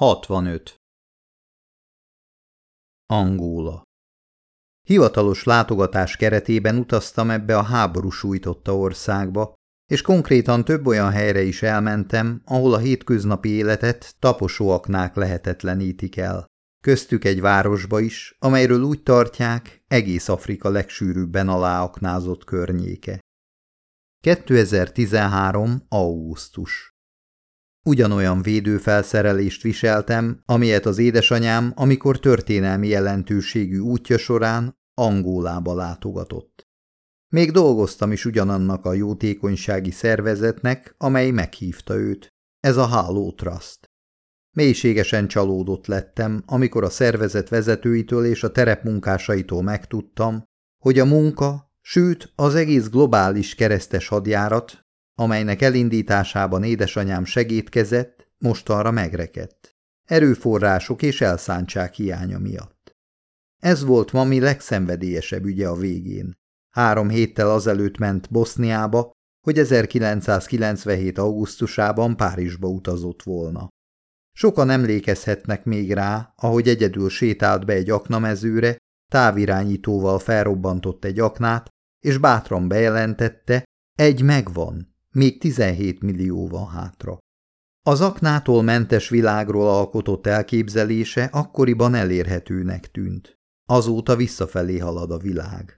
65. Angóla Hivatalos látogatás keretében utaztam ebbe a háború sújtotta országba, és konkrétan több olyan helyre is elmentem, ahol a hétköznapi életet taposóaknák lehetetlenítik el. Köztük egy városba is, amelyről úgy tartják, egész Afrika legsűrűbben aláaknázott környéke. 2013. augusztus Ugyanolyan védőfelszerelést viseltem, amilyet az édesanyám, amikor történelmi jelentőségű útja során Angólába látogatott. Még dolgoztam is ugyanannak a jótékonysági szervezetnek, amely meghívta őt. Ez a Háló Trust. Mélységesen csalódott lettem, amikor a szervezet vezetőitől és a terepmunkásaitól megtudtam, hogy a munka, sőt az egész globális keresztes hadjárat amelynek elindításában édesanyám segítkezett, mostanra megrekedt. Erőforrások és elszántság hiánya miatt. Ez volt mami legszenvedélyesebb ügye a végén. Három héttel azelőtt ment Boszniába, hogy 1997. augusztusában Párizsba utazott volna. Sokan emlékezhetnek még rá, ahogy egyedül sétált be egy aknamezőre, távirányítóval felrobbantott egy aknát, és bátran bejelentette, egy megvan, még 17 millió van hátra. Az aknától mentes világról alkotott elképzelése akkoriban elérhetőnek tűnt. Azóta visszafelé halad a világ.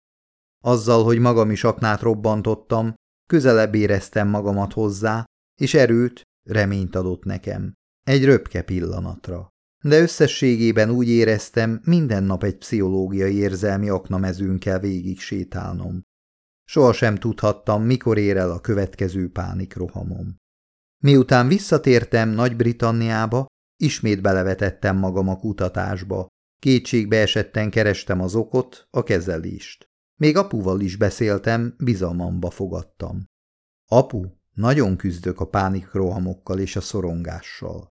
Azzal, hogy magam is aknát robbantottam, közelebb éreztem magamat hozzá, és erőt, reményt adott nekem. Egy röpke pillanatra. De összességében úgy éreztem, minden nap egy pszichológiai érzelmi aknamezőn kell végig sétálnom. Sohasem tudhattam, mikor ér el a következő pánikrohamom. Miután visszatértem Nagy-Britanniába, ismét belevetettem magam a kutatásba. Kétségbe esetten kerestem az okot, a kezelést. Még apuval is beszéltem, bizalmamba fogadtam. Apu, nagyon küzdök a pánikrohamokkal és a szorongással.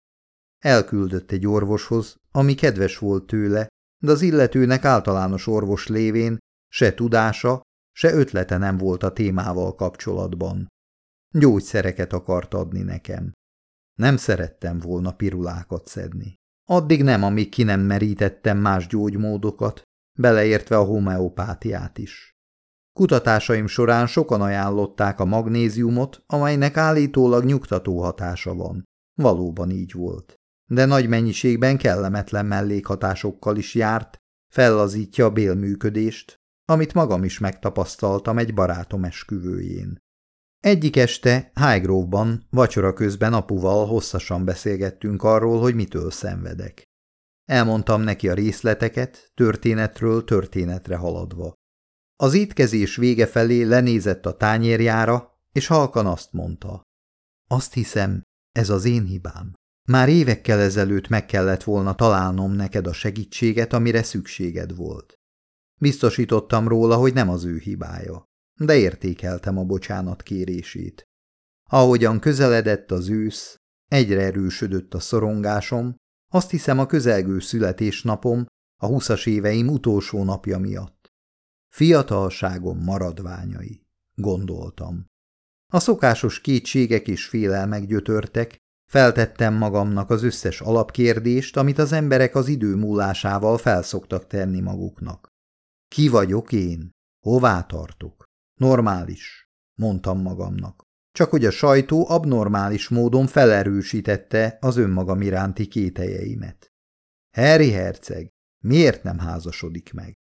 Elküldött egy orvoshoz, ami kedves volt tőle, de az illetőnek általános orvos lévén se tudása, Se ötlete nem volt a témával kapcsolatban. Gyógyszereket akart adni nekem. Nem szerettem volna pirulákat szedni. Addig nem, amíg ki nem merítettem más gyógymódokat, beleértve a homeopátiát is. Kutatásaim során sokan ajánlották a magnéziumot, amelynek állítólag nyugtató hatása van. Valóban így volt. De nagy mennyiségben kellemetlen mellékhatásokkal is járt, fellazítja a bélműködést, amit magam is megtapasztaltam egy barátom esküvőjén. Egyik este Highgrove-ban vacsora közben apuval hosszasan beszélgettünk arról, hogy mitől szenvedek. Elmondtam neki a részleteket, történetről történetre haladva. Az étkezés vége felé lenézett a tányérjára, és halkan azt mondta. Azt hiszem, ez az én hibám. Már évekkel ezelőtt meg kellett volna találnom neked a segítséget, amire szükséged volt. Biztosítottam róla, hogy nem az ő hibája, de értékeltem a bocsánat kérését. Ahogyan közeledett az ősz, egyre erősödött a szorongásom, azt hiszem a közelgő születésnapom a huszas éveim utolsó napja miatt. Fiatalságom maradványai, gondoltam. A szokásos kétségek és félelmek gyötörtek, feltettem magamnak az összes alapkérdést, amit az emberek az idő múlásával felszoktak tenni maguknak. Ki vagyok én? Hová tartok? Normális, mondtam magamnak. Csak hogy a sajtó abnormális módon felerősítette az önmagam iránti kételjeimet. Harry herceg, miért nem házasodik meg?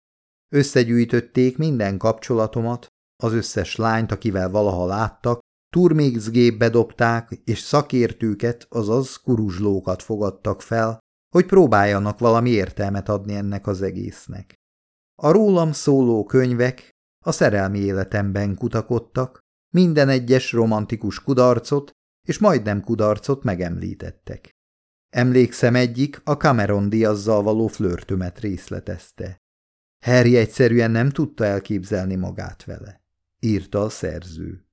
Összegyűjtötték minden kapcsolatomat, az összes lányt, akivel valaha láttak, turmixgépbe dobták, és szakértőket, azaz kuruzslókat fogadtak fel, hogy próbáljanak valami értelmet adni ennek az egésznek. A rólam szóló könyvek a szerelmi életemben kutakodtak, minden egyes romantikus kudarcot és majdnem kudarcot megemlítettek. Emlékszem egyik a Cameron Diazzal való flörtömet részletezte. Harry egyszerűen nem tudta elképzelni magát vele, írta a szerző.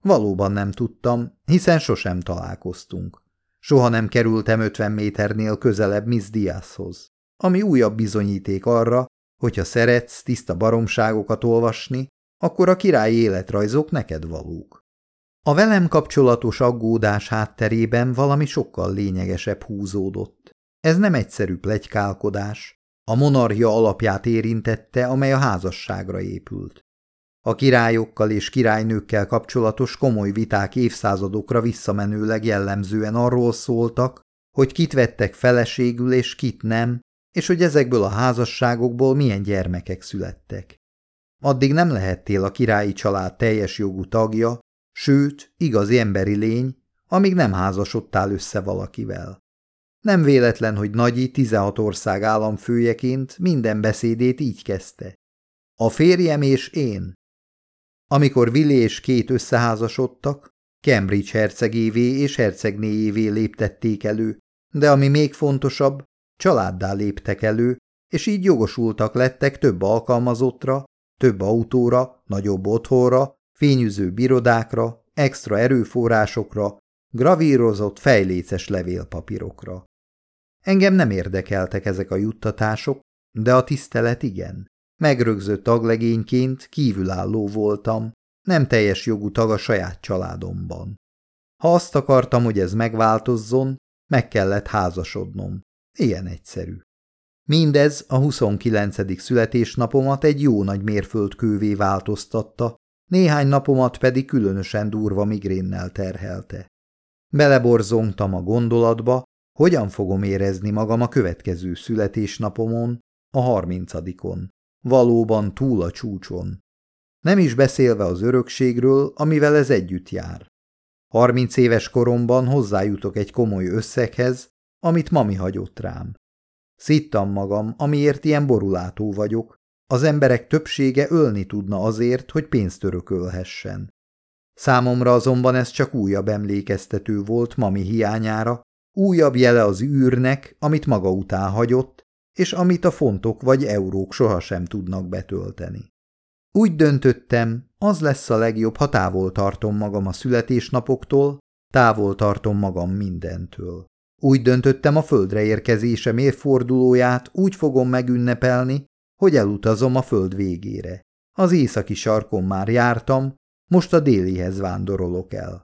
Valóban nem tudtam, hiszen sosem találkoztunk. Soha nem kerültem ötven méternél közelebb Miss Diazhoz, ami újabb bizonyíték arra, Hogyha szeretsz tiszta baromságokat olvasni, akkor a királyi életrajzok neked valók. A velem kapcsolatos aggódás hátterében valami sokkal lényegesebb húzódott. Ez nem egyszerű plegykálkodás. A monarchia alapját érintette, amely a házasságra épült. A királyokkal és királynőkkel kapcsolatos komoly viták évszázadokra visszamenőleg jellemzően arról szóltak, hogy kit vettek feleségül és kit nem, és hogy ezekből a házasságokból milyen gyermekek születtek. Addig nem lehettél a királyi család teljes jogú tagja, sőt, igazi emberi lény, amíg nem házasodtál össze valakivel. Nem véletlen, hogy Nagyi 16 ország államfőjeként minden beszédét így kezdte. A férjem és én. Amikor Willi és két összeházasodtak, Cambridge hercegévé és hercegnéjévé léptették elő, de ami még fontosabb, családdá léptek elő, és így jogosultak lettek több alkalmazottra, több autóra, nagyobb otthonra, fényűző birodákra, extra erőforrásokra, gravírozott fejléces levélpapírokra. Engem nem érdekeltek ezek a juttatások, de a tisztelet igen. Megrögzött taglegényként kívülálló voltam, nem teljes jogú tag a saját családomban. Ha azt akartam, hogy ez megváltozzon, meg kellett házasodnom. Ilyen egyszerű. Mindez a 29. születésnapomat egy jó nagy mérföldkővé változtatta, néhány napomat pedig különösen durva migrénnel terhelte. Beleborzongtam a gondolatba, hogyan fogom érezni magam a következő születésnapomon, a harmincadikon, valóban túl a csúcson. Nem is beszélve az örökségről, amivel ez együtt jár. Harminc éves koromban hozzájutok egy komoly összeghez, amit mami hagyott rám. Szittam magam, amiért ilyen borulátó vagyok, az emberek többsége ölni tudna azért, hogy pénzt örökölhessen. Számomra azonban ez csak újabb emlékeztető volt mami hiányára, újabb jele az űrnek, amit maga után hagyott, és amit a fontok vagy eurók sohasem tudnak betölteni. Úgy döntöttem, az lesz a legjobb, ha távol tartom magam a születésnapoktól, távol tartom magam mindentől. Úgy döntöttem a földre érkezése mérfordulóját úgy fogom megünnepelni, hogy elutazom a föld végére. Az északi sarkon már jártam, most a délihez vándorolok el.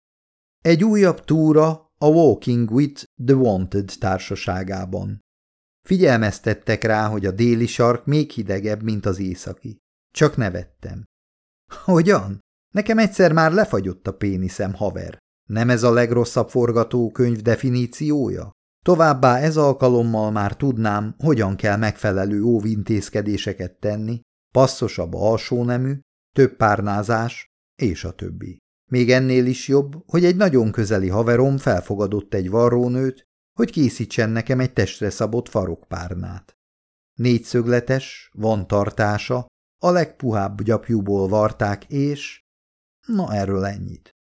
Egy újabb túra a Walking with the Wanted társaságában. Figyelmeztettek rá, hogy a déli sark még hidegebb, mint az északi. Csak nevettem. Hogyan? Nekem egyszer már lefagyott a péniszem, haver. Nem ez a legrosszabb forgatókönyv definíciója? Továbbá ez alkalommal már tudnám, hogyan kell megfelelő óvintézkedéseket tenni, passzosabb alsónemű, több párnázás, és a többi. Még ennél is jobb, hogy egy nagyon közeli haverom felfogadott egy varrónőt, hogy készítsen nekem egy testre szabott farokpárnát. Négyszögletes, van tartása, a legpuhább gyapjúból varták, és... Na erről ennyit.